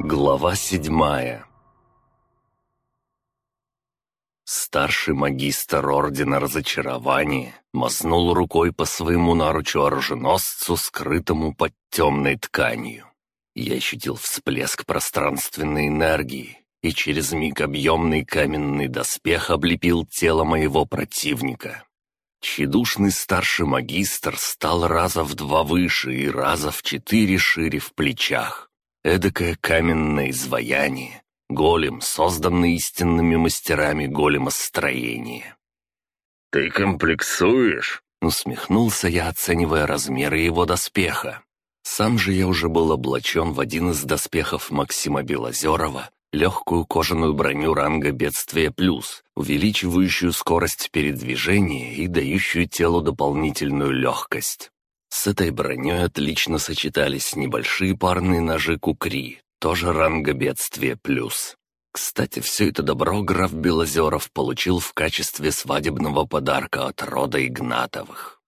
Глава седьмая Старший магистр Ордена Разочарования мазнул рукой по своему наручу оруженосцу, скрытому под темной тканью. Я ощутил всплеск пространственной энергии, и через миг объемный каменный доспех облепил тело моего противника. Тщедушный старший магистр стал раза в два выше и раза в четыре шире в плечах. Эдакое каменное изваяние, голем, созданный истинными мастерами големостроения. «Ты комплексуешь?» — усмехнулся я, оценивая размеры его доспеха. Сам же я уже был облачен в один из доспехов Максима Белозерова легкую кожаную броню ранга «Бедствие плюс», увеличивающую скорость передвижения и дающую телу дополнительную легкость. С этой броней отлично сочетались небольшие парные ножи кукри, тоже ранга «Бедствие плюс». Кстати, все это добро граф Белозеров получил в качестве свадебного подарка от рода Игнатовых.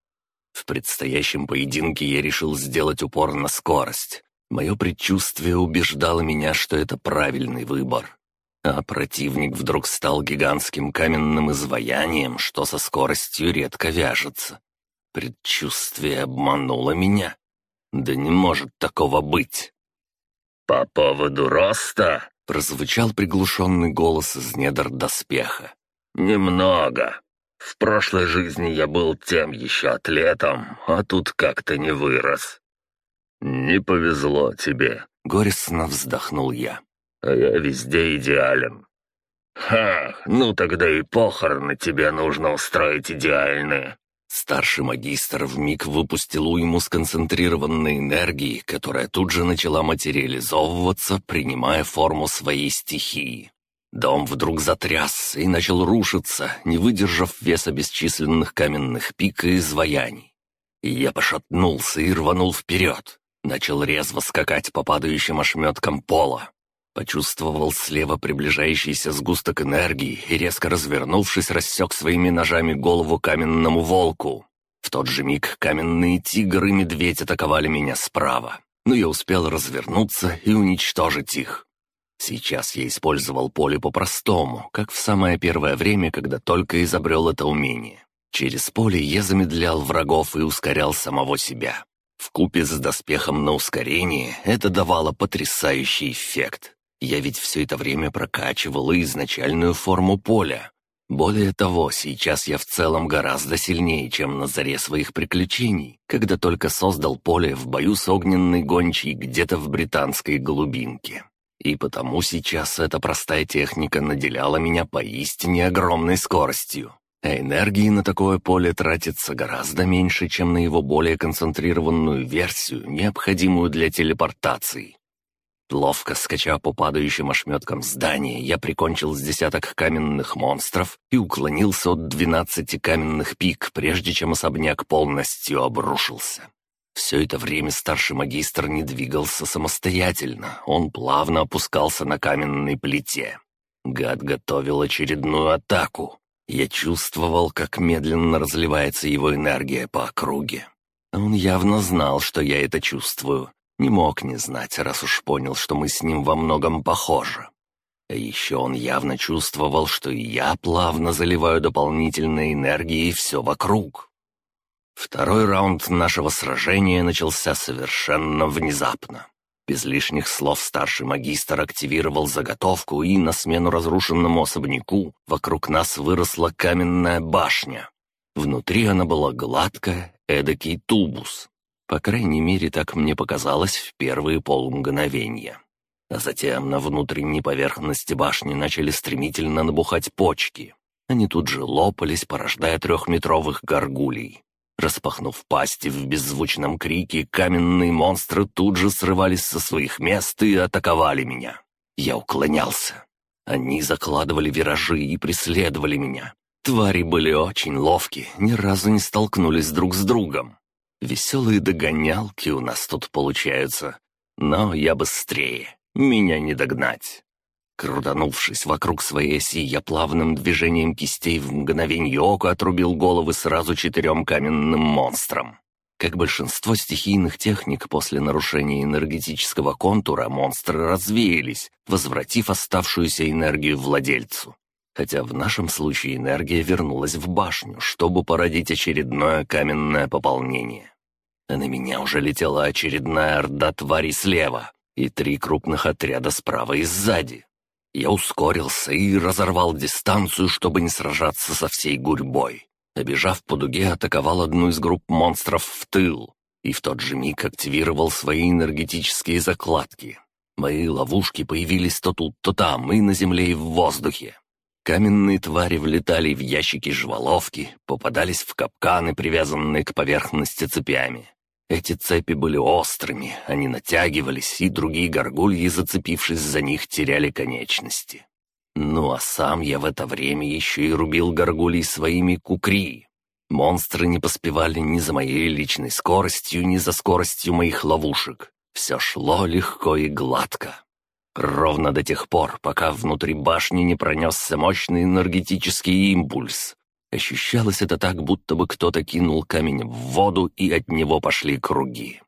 В предстоящем поединке я решил сделать упор на скорость, Мое предчувствие убеждало меня, что это правильный выбор. А противник вдруг стал гигантским каменным изваянием, что со скоростью редко вяжется. Предчувствие обмануло меня. Да не может такого быть. «По поводу роста?» — прозвучал приглушенный голос из недр доспеха. «Немного. В прошлой жизни я был тем еще атлетом, а тут как-то не вырос. «Не повезло тебе», — горестно вздохнул я. «А я везде идеален». «Ха, ну тогда и похороны тебе нужно устроить идеальные». Старший магистр вмиг выпустил уйму сконцентрированной энергии, которая тут же начала материализовываться, принимая форму своей стихии. Дом вдруг затрясся и начал рушиться, не выдержав веса бесчисленных каменных пик и изваяний. Я пошатнулся и рванул вперед. Начал резво скакать по падающим ошметкам пола. Почувствовал слева приближающийся сгусток энергии и, резко развернувшись, рассек своими ножами голову каменному волку. В тот же миг каменные тигры и медведь атаковали меня справа, но я успел развернуться и уничтожить их. Сейчас я использовал поле по-простому, как в самое первое время, когда только изобрел это умение. Через поле я замедлял врагов и ускорял самого себя. В купе с доспехом на ускорение это давало потрясающий эффект. Я ведь все это время прокачивал и изначальную форму поля. Более того, сейчас я в целом гораздо сильнее, чем на заре своих приключений, когда только создал поле в бою с огненной гончей где-то в британской глубинке. И потому сейчас эта простая техника наделяла меня поистине огромной скоростью а энергии на такое поле тратится гораздо меньше, чем на его более концентрированную версию, необходимую для телепортации. Ловко скача по падающим ошметкам здания, я прикончил с десяток каменных монстров и уклонился от двенадцати каменных пик, прежде чем особняк полностью обрушился. Все это время старший магистр не двигался самостоятельно, он плавно опускался на каменной плите. Гад готовил очередную атаку. Я чувствовал, как медленно разливается его энергия по округе. Он явно знал, что я это чувствую. Не мог не знать, раз уж понял, что мы с ним во многом похожи. А еще он явно чувствовал, что и я плавно заливаю дополнительной энергией все вокруг. Второй раунд нашего сражения начался совершенно внезапно. Без лишних слов старший магистр активировал заготовку, и на смену разрушенному особняку вокруг нас выросла каменная башня. Внутри она была гладкая, эдакий тубус. По крайней мере, так мне показалось в первые полмгновения. А затем на внутренней поверхности башни начали стремительно набухать почки. Они тут же лопались, порождая трехметровых горгулей. Распахнув пасти в беззвучном крике, каменные монстры тут же срывались со своих мест и атаковали меня. Я уклонялся. Они закладывали виражи и преследовали меня. Твари были очень ловки, ни разу не столкнулись друг с другом. Веселые догонялки у нас тут получаются. Но я быстрее, меня не догнать. Крутанувшись вокруг своей оси, я плавным движением кистей в мгновенье ока отрубил головы сразу четырем каменным монстрам. Как большинство стихийных техник после нарушения энергетического контура, монстры развеялись, возвратив оставшуюся энергию владельцу. Хотя в нашем случае энергия вернулась в башню, чтобы породить очередное каменное пополнение. А на меня уже летела очередная орда тварей слева и три крупных отряда справа и сзади. Я ускорился и разорвал дистанцию, чтобы не сражаться со всей гурьбой. Обежав по дуге, атаковал одну из групп монстров в тыл и в тот же миг активировал свои энергетические закладки. Мои ловушки появились то тут, то там, и на земле, и в воздухе. Каменные твари влетали в ящики жваловки, попадались в капканы, привязанные к поверхности цепями. Эти цепи были острыми, они натягивались, и другие горгульи, зацепившись за них, теряли конечности. Ну а сам я в это время еще и рубил горгулей своими кукри. Монстры не поспевали ни за моей личной скоростью, ни за скоростью моих ловушек. Все шло легко и гладко. Ровно до тех пор, пока внутри башни не пронесся мощный энергетический импульс, Ощущалось это так, будто бы кто-то кинул камень в воду, и от него пошли круги.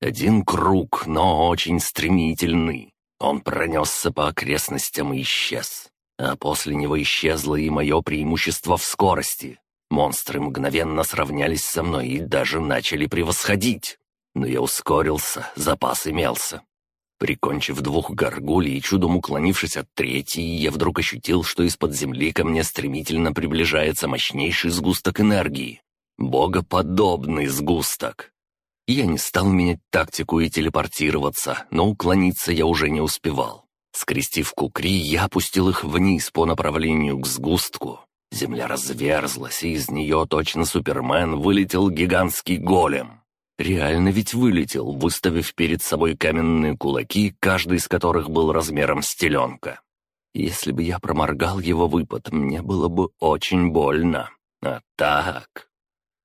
Один круг, но очень стремительный. Он пронесся по окрестностям и исчез. А после него исчезло и мое преимущество в скорости. Монстры мгновенно сравнялись со мной и даже начали превосходить. Но я ускорился, запас имелся. Прикончив двух горгулей и чудом уклонившись от третьей, я вдруг ощутил, что из-под земли ко мне стремительно приближается мощнейший сгусток энергии. Богоподобный сгусток. Я не стал менять тактику и телепортироваться, но уклониться я уже не успевал. Скрестив кукри, я опустил их вниз по направлению к сгустку. Земля разверзлась, и из нее точно Супермен вылетел гигантский голем. Реально ведь вылетел, выставив перед собой каменные кулаки, каждый из которых был размером с теленка. Если бы я проморгал его выпад, мне было бы очень больно. А так...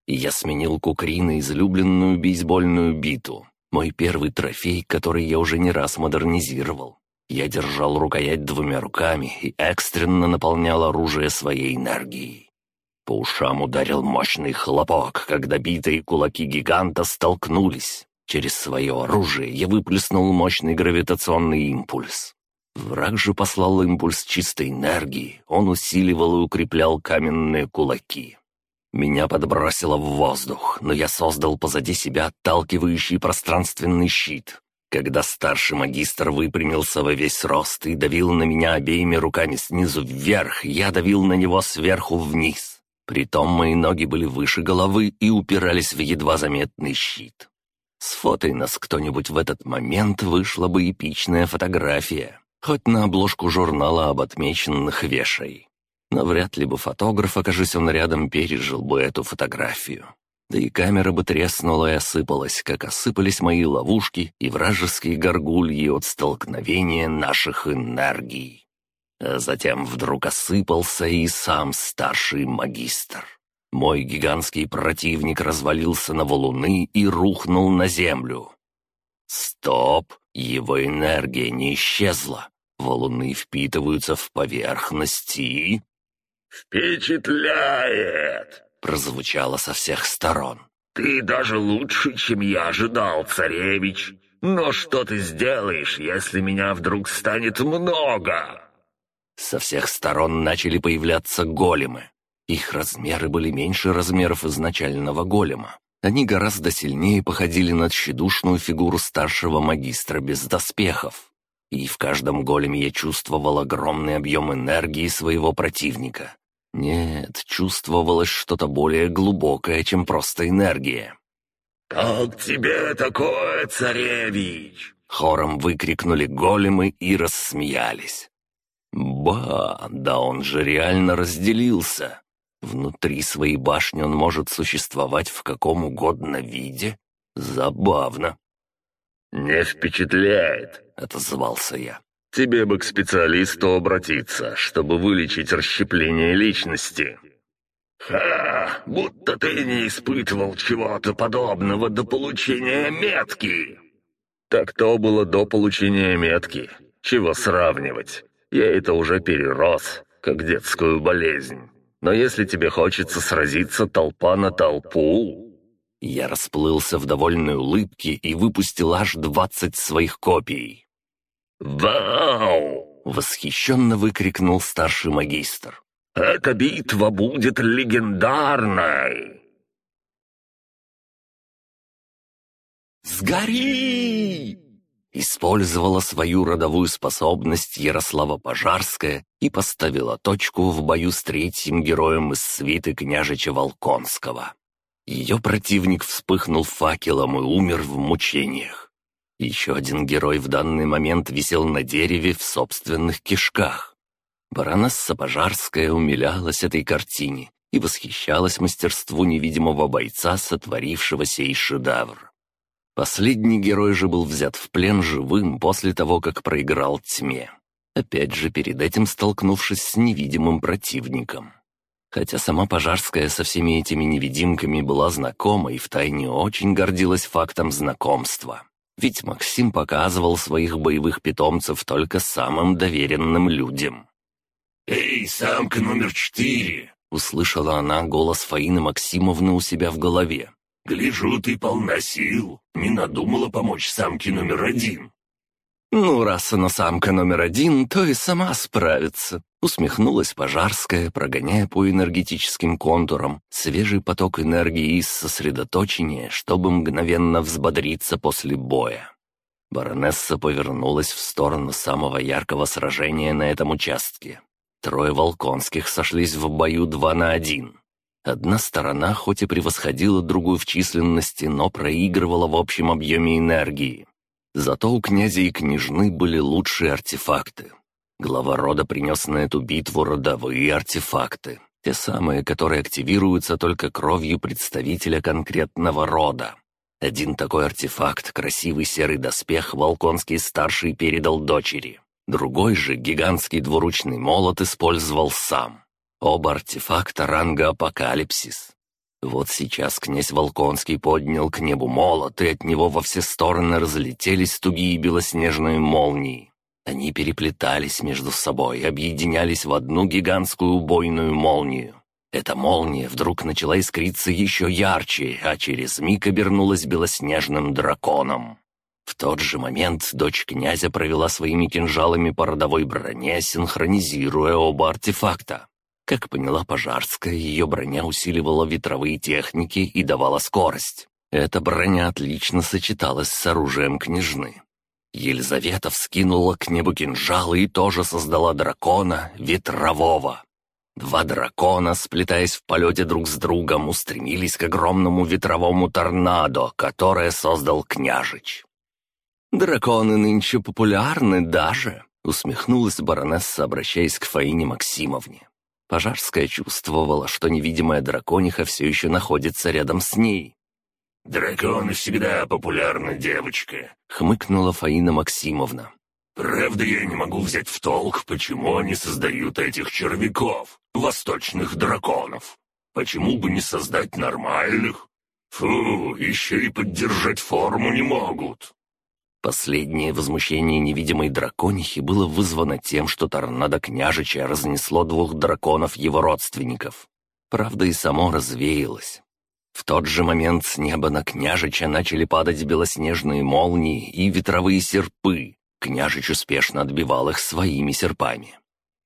Я сменил кукри излюбленную бейсбольную биту. Мой первый трофей, который я уже не раз модернизировал. Я держал рукоять двумя руками и экстренно наполнял оружие своей энергией. По ушам ударил мощный хлопок, когда битые кулаки гиганта столкнулись. Через свое оружие я выплеснул мощный гравитационный импульс. Враг же послал импульс чистой энергии, он усиливал и укреплял каменные кулаки. Меня подбросило в воздух, но я создал позади себя отталкивающий пространственный щит. Когда старший магистр выпрямился во весь рост и давил на меня обеими руками снизу вверх, я давил на него сверху вниз. Притом мои ноги были выше головы и упирались в едва заметный щит. Сфотай нас кто-нибудь в этот момент, вышла бы эпичная фотография. Хоть на обложку журнала об отмеченных вешай. Но вряд ли бы фотограф, окажись он рядом, пережил бы эту фотографию. Да и камера бы треснула и осыпалась, как осыпались мои ловушки и вражеские горгульи от столкновения наших энергий. А затем вдруг осыпался и сам старший магистр. Мой гигантский противник развалился на валуны и рухнул на землю. Стоп! Его энергия не исчезла. Валуны впитываются в поверхность и... «Впечатляет!» — прозвучало со всех сторон. «Ты даже лучше, чем я ожидал, царевич. Но что ты сделаешь, если меня вдруг станет много?» Со всех сторон начали появляться големы. Их размеры были меньше размеров изначального голема. Они гораздо сильнее походили на тщедушную фигуру старшего магистра без доспехов. И в каждом големе я чувствовал огромный объем энергии своего противника. Нет, чувствовалось что-то более глубокое, чем просто энергия. «Как тебе такое, царевич?» Хором выкрикнули големы и рассмеялись. Ба, да он же реально разделился. Внутри своей башни он может существовать в каком угодно виде. Забавно. «Не впечатляет», — отозвался я. «Тебе бы к специалисту обратиться, чтобы вылечить расщепление личности». «Ха! Будто ты не испытывал чего-то подобного до получения метки!» «Так то было до получения метки. Чего сравнивать? Я это уже перерос, как детскую болезнь. Но если тебе хочется сразиться толпа на толпу...» Я расплылся в довольной улыбке и выпустил аж двадцать своих копий. «Вау!» — восхищенно выкрикнул старший магистр. «Эта битва будет легендарной!» «Сгори!» Использовала свою родовую способность Ярослава Пожарская и поставила точку в бою с третьим героем из свиты княжича Волконского. Ее противник вспыхнул факелом и умер в мучениях. Еще один герой в данный момент висел на дереве в собственных кишках. Баронесса Пожарская умилялась этой картине и восхищалась мастерству невидимого бойца, сотворившего сей шедевр. Последний герой же был взят в плен живым после того, как проиграл тьме. Опять же, перед этим столкнувшись с невидимым противником. Хотя сама Пожарская со всеми этими невидимками была знакома и втайне очень гордилась фактом знакомства. Ведь Максим показывал своих боевых питомцев только самым доверенным людям. «Эй, самка номер четыре!» — услышала она голос Фаины Максимовны у себя в голове. «Гляжу, ты полна сил. Не надумала помочь самке номер один. «Ну, раз она самка номер один, то и сама справится», — усмехнулась Пожарская, прогоняя по энергетическим контурам свежий поток энергии из сосредоточения, чтобы мгновенно взбодриться после боя. Баронесса повернулась в сторону самого яркого сражения на этом участке. Трое Волконских сошлись в бою два на один. Одна сторона хоть и превосходила другую в численности, но проигрывала в общем объеме энергии. Зато у князя и княжны были лучшие артефакты. Глава рода принес на эту битву родовые артефакты. Те самые, которые активируются только кровью представителя конкретного рода. Один такой артефакт, красивый серый доспех, Волконский старший передал дочери. Другой же, гигантский двуручный молот, использовал сам. Оба артефакта ранга Апокалипсис. Вот сейчас князь Волконский поднял к небу молот, и от него во все стороны разлетелись тугие белоснежные молнии. Они переплетались между собой, объединялись в одну гигантскую убойную молнию. Эта молния вдруг начала искриться еще ярче, а через миг обернулась белоснежным драконом. В тот же момент дочь князя провела своими кинжалами по родовой броне, синхронизируя оба артефакта. Как поняла Пожарская, ее броня усиливала ветровые техники и давала скорость. Эта броня отлично сочеталась с оружием княжны. Елизавета вскинула к небу кинжал и тоже создала дракона ветрового. Два дракона, сплетаясь в полете друг с другом, устремились к огромному ветровому торнадо, которое создал княжич. «Драконы нынче популярны даже», — усмехнулась баронесса, обращаясь к Фаине Максимовне. Пожарская чувствовала, что невидимая дракониха все еще находится рядом с ней. «Драконы всегда популярны, девочка», — хмыкнула Фаина Максимовна. «Правда, я не могу взять в толк, почему они создают этих червяков, восточных драконов. Почему бы не создать нормальных? Фу, еще и поддержать форму не могут». Последнее возмущение невидимой драконихи было вызвано тем, что торнадо княжича разнесло двух драконов его родственников. Правда, и само развеялось. В тот же момент с неба на княжича начали падать белоснежные молнии и ветровые серпы. Княжич успешно отбивал их своими серпами.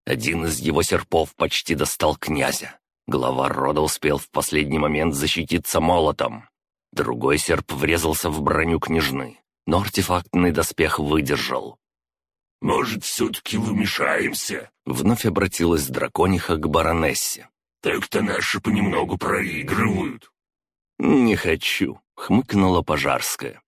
Один из его серпов почти достал князя. Глава рода успел в последний момент защититься молотом. Другой серп врезался в броню княжны но артефактный доспех выдержал. «Может, все-таки вымешаемся?» — вновь обратилась дракониха к баронессе. «Так-то наши понемногу проигрывают». «Не хочу», — хмыкнула Пожарская.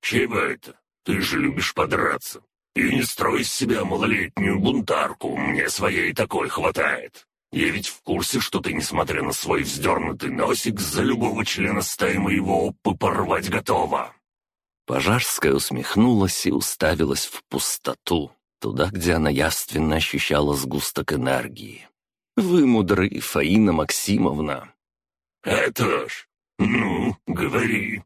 «Чего это? Ты же любишь подраться. И не строй из себя малолетнюю бунтарку, мне своей такой хватает. Я ведь в курсе, что ты, несмотря на свой вздернутый носик, за любого члена стаи моего опы порвать готова». Пожарская усмехнулась и уставилась в пустоту, туда, где она явственно ощущала сгусток энергии. «Вы мудры, Фаина Максимовна». «Это ж... Ну, говори».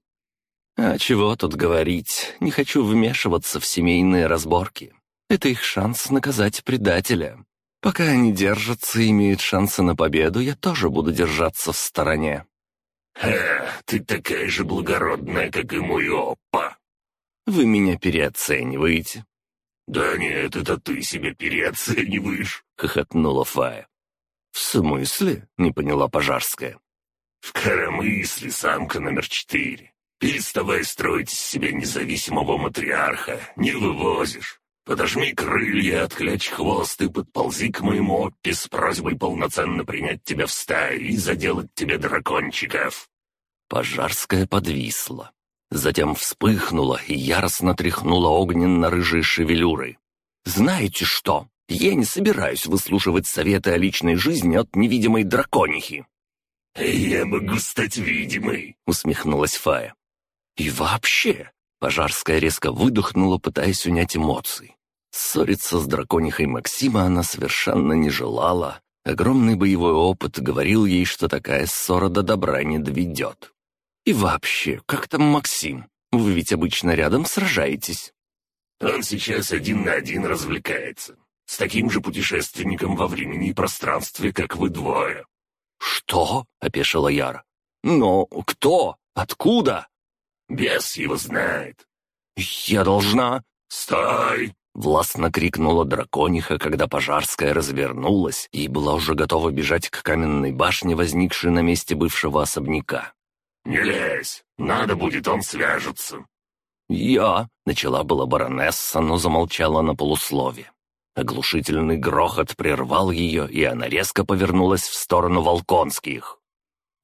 «А чего тут говорить? Не хочу вмешиваться в семейные разборки. Это их шанс наказать предателя. Пока они держатся и имеют шансы на победу, я тоже буду держаться в стороне». «Ха, ты такая же благородная, как и мой опа!» «Вы меня переоцениваете». «Да нет, это ты себя переоцениваешь», — хохотнула Фая. «В смысле?» — не поняла Пожарская. «В коромысле, самка номер четыре. Переставай строить из себя независимого матриарха, не вывозишь. Подожми крылья, отклячь хвост и подползи к моему оппе с просьбой полноценно принять тебя в стаю и заделать тебе дракончиков». Пожарская подвисла. Затем вспыхнула и яростно тряхнула огненно-рыжие шевелюры. «Знаете что? Я не собираюсь выслушивать советы о личной жизни от невидимой драконихи». «Я могу стать видимой», — усмехнулась Фая. «И вообще, Пожарская резко выдохнула, пытаясь унять эмоции. Ссориться с драконихой Максима она совершенно не желала. Огромный боевой опыт говорил ей, что такая ссора до добра не доведет. «И вообще, как там Максим? Вы ведь обычно рядом сражаетесь». «Он сейчас один на один развлекается. С таким же путешественником во времени и пространстве, как вы двое». «Что?» — опешила Яра. «Но кто? Откуда?» Бес его знает». «Я должна...» «Стой!» — властно крикнула дракониха, когда Пожарская развернулась и была уже готова бежать к каменной башне, возникшей на месте бывшего особняка. «Не лезь! Надо будет, он свяжется!» «Я...» — начала была баронесса, но замолчала на полуслове. Оглушительный грохот прервал ее, и она резко повернулась в сторону Волконских.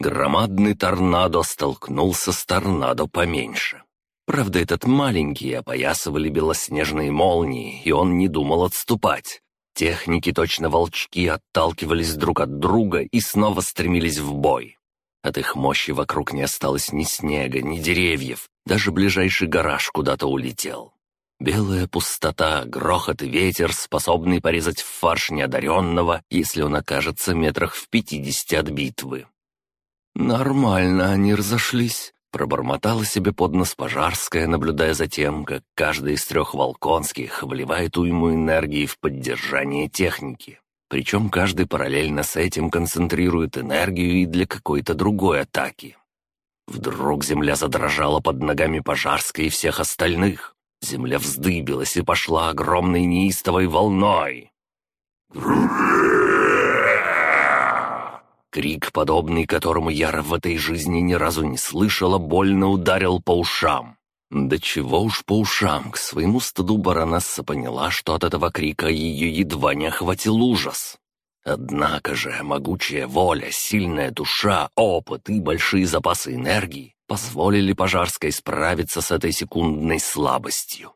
Громадный торнадо столкнулся с торнадо поменьше. Правда, этот маленький опоясывали белоснежные молнии, и он не думал отступать. Техники, точно волчки, отталкивались друг от друга и снова стремились в бой. От их мощи вокруг не осталось ни снега, ни деревьев, даже ближайший гараж куда-то улетел. Белая пустота, грохот и ветер, способный порезать в фарш неодаренного, если он окажется метрах в пятидесяти от битвы. «Нормально они разошлись», — пробормотала себе под нос Пожарская, наблюдая за тем, как каждый из трех Волконских вливает уйму энергии в поддержание техники. Причем каждый параллельно с этим концентрирует энергию и для какой-то другой атаки. Вдруг земля задрожала под ногами Пожарской и всех остальных. Земля вздыбилась и пошла огромной неистовой волной. Крик, подобный которому Яра в этой жизни ни разу не слышала, больно ударил по ушам. Да чего уж по ушам, к своему стыду баронесса поняла, что от этого крика ее едва не охватил ужас. Однако же могучая воля, сильная душа, опыт и большие запасы энергии позволили Пожарской справиться с этой секундной слабостью.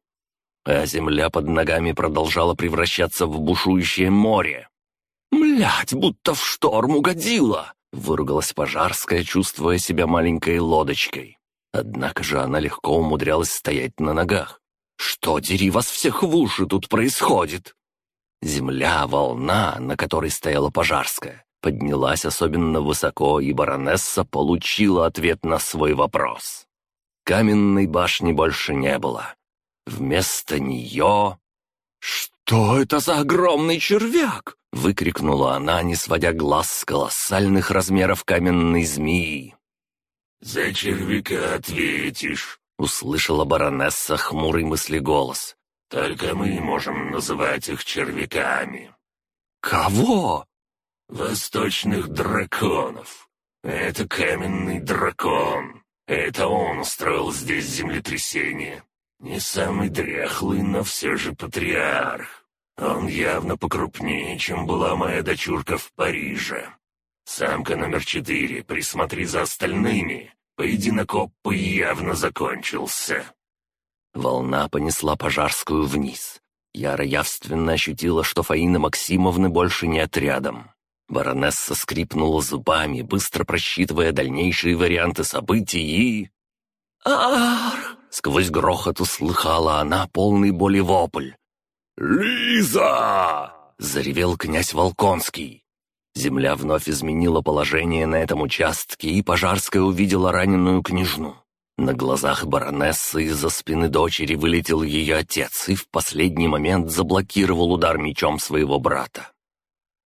А земля под ногами продолжала превращаться в бушующее море. «Млядь, будто в шторм угодила!» — выругалась Пожарская, чувствуя себя маленькой лодочкой. Однако же она легко умудрялась стоять на ногах. «Что, дери вас всех в уши, тут происходит?» Земля, волна, на которой стояла Пожарская, поднялась особенно высоко, и баронесса получила ответ на свой вопрос. Каменной башни больше не было. Вместо нее... «Что это за огромный червяк?» — выкрикнула она, не сводя глаз с колоссальных размеров каменной змеи. «За червяка ответишь», — услышала баронесса хмурый мыслеголос. «Только мы можем называть их червяками». «Кого?» «Восточных драконов. Это каменный дракон. Это он устроил здесь землетрясение. Не самый дряхлый, но все же патриарх. Он явно покрупнее, чем была моя дочурка в Париже. Самка номер четыре, присмотри за остальными. Поединок Оппы явно закончился». Волна понесла Пожарскую вниз. Яра явственно ощутила, что Фаина Максимовны больше не отрядом. Баронесса скрипнула зубами, быстро просчитывая дальнейшие варианты событий и... «Ар!» — сквозь грохот услыхала она полный боли вопль. «Лиза!» — заревел князь Волконский. Земля вновь изменила положение на этом участке, и Пожарская увидела раненую княжну. На глазах баронессы из-за спины дочери вылетел ее отец и в последний момент заблокировал удар мечом своего брата.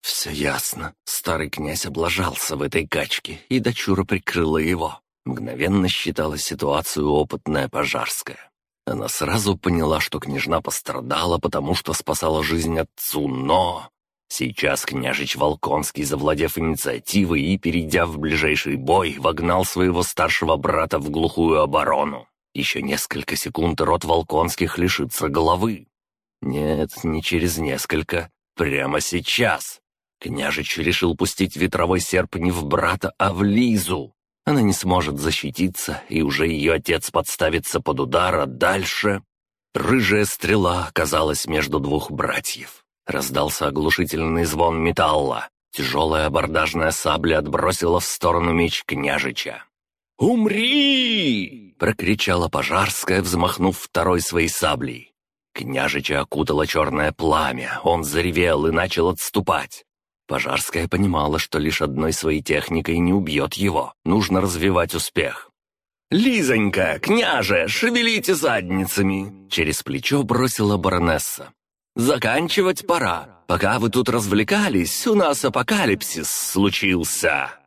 Все ясно. Старый князь облажался в этой качке, и дочура прикрыла его. Мгновенно считала ситуацию опытная пожарская. Она сразу поняла, что княжна пострадала, потому что спасала жизнь отцу, но... Сейчас княжич Волконский, завладев инициативой и, перейдя в ближайший бой, вогнал своего старшего брата в глухую оборону. Еще несколько секунд род Волконских лишится головы. Нет, не через несколько. Прямо сейчас. Княжич решил пустить ветровой серп не в брата, а в Лизу. Она не сможет защититься, и уже ее отец подставится под удар, а дальше... Рыжая стрела оказалась между двух братьев. Раздался оглушительный звон металла. Тяжелая абордажная сабля отбросила в сторону меч княжича. «Умри!» — прокричала Пожарская, взмахнув второй своей саблей. Княжича окутало черное пламя, он заревел и начал отступать. Пожарская понимала, что лишь одной своей техникой не убьет его, нужно развивать успех. «Лизонька, княже, шевелите задницами!» Через плечо бросила баронесса. «Заканчивать пора. Пока вы тут развлекались, у нас апокалипсис случился».